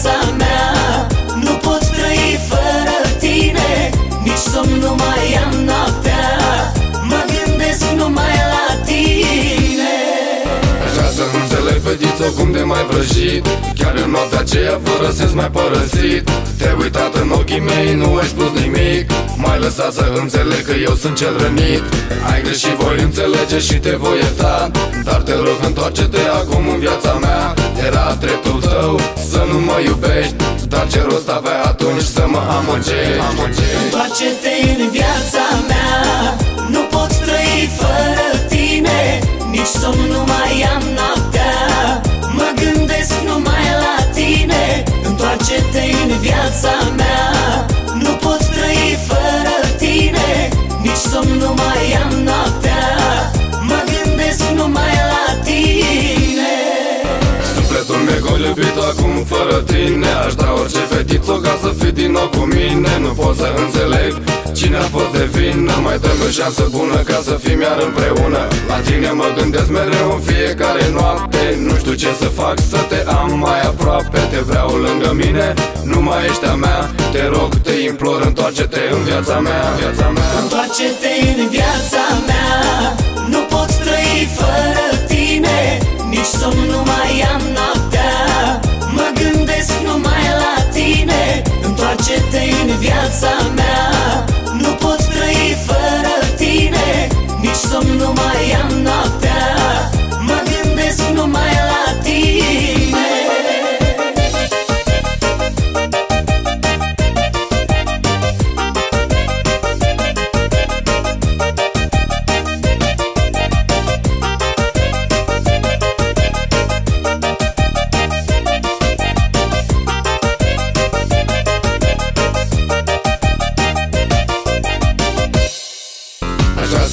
viața mea. Nu pot trăi fără tine Nici somn nu mai am noaptea. Mă gândesc numai la tine. Așa să înțeleg fetiță cum de mai vrăjit. Chiar în noaptea aceea fără sens mai părăsit. Te-ai uitat în ochii mei, nu ai spus nimic. M-ai lăsat să înțeleg că eu sunt cel rănit. Ai greșit, voi înțelege și te voi ierta. Dar te rog întoarce-te acum în viața mea. Era dreptul tău. să nu mă iubești Dar ce rost avea atunci să mă amăgești? Întoarce-te în viața mea Nu pot trăi fără tine Nici somn nu mai am noaptea. Mă gândesc numai la tine Întoarce-te în viața mea Sufletul meu gol iubit acum fără tine. Aș da orice fetiță ca să fii din nou cu mine. Nu pot să înțeleg cine a fost de vină. Mai dăm o șansă bună ca să fim iar împreună. La tine mă gândesc mereu în fiecare noapte. Nu știu ce să fac să te am mai aproape. Te vreau lângă mine, nu mai ești a mea. Te rog, te implor, întoarce-te în viața mea, viața mea. Întoarce-te în Nici somn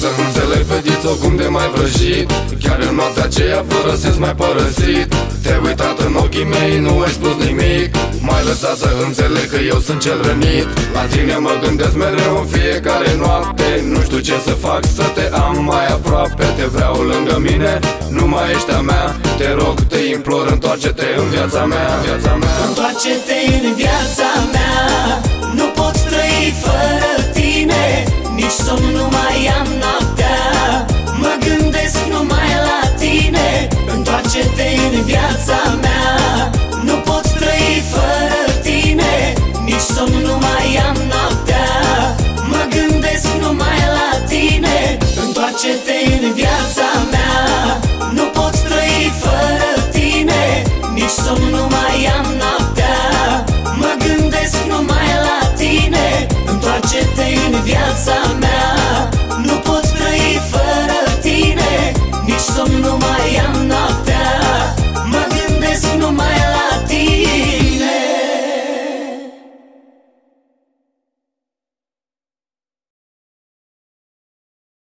să înțeleg fetiță cum de mai vrăjit. Chiar în noaptea aceea fără sens mai părăsit. Te-ai uitat în ochii mei, nu ai spus nimic. M-ai lăsat să înțeleg că eu sunt cel rănit. La tine mă gândesc mereu în fiecare noapte. Nu știu ce să fac să te am mai aproape. Te vreau lângă mine, nu mai ești a mea. Te rog, te implor, întoarce-te în viața mea, viața mea. Întoarce-te în viața mea what you think.